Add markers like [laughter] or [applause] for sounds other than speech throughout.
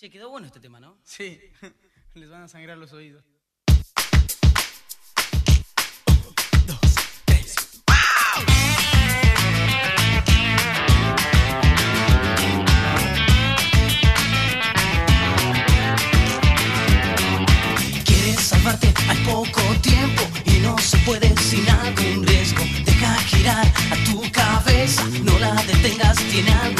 Che, quedó bueno este tema, ¿no? Sí, [laughs] les van a sangrar los oídos. Quieres salvarte al poco tiempo y no se puede sin algún riesgo. Deja girar a tu cabeza, no la detengas, tiene algún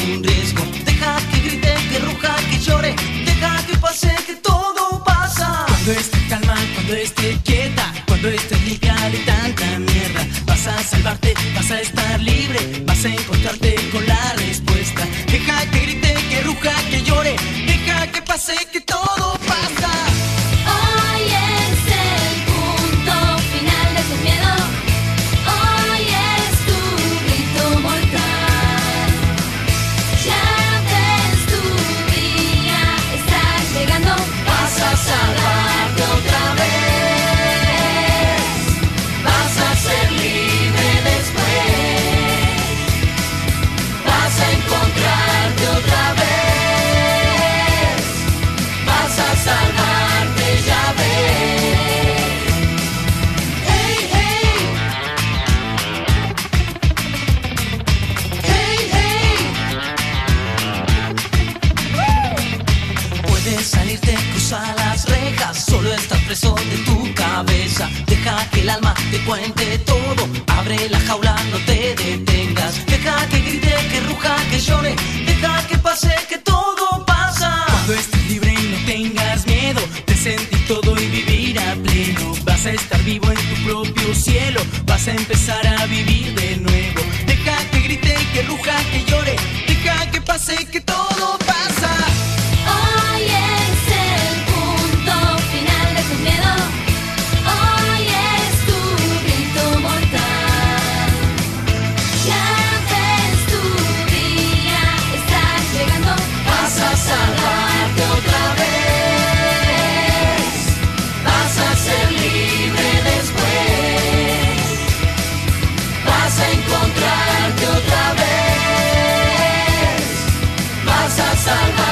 a salvarte, vas a estar libre, vas a encontrarte con la respuesta. Deja que grite, que ruja, que llore, deja que pase, que todo rejas, solo estás preso de tu cabeza. Deja que el alma te cuente todo, abre la jaula, no te detengas. Deja que grite, que ruja, que llore, deja que pase, que todo pasa. Cuando estés libre y no tengas miedo de sentir todo y vivir a pleno, vas a estar vivo en tu propio cielo, vas a empezar a vivir de nuevo. Deja que grite, que ruja, que encontrarte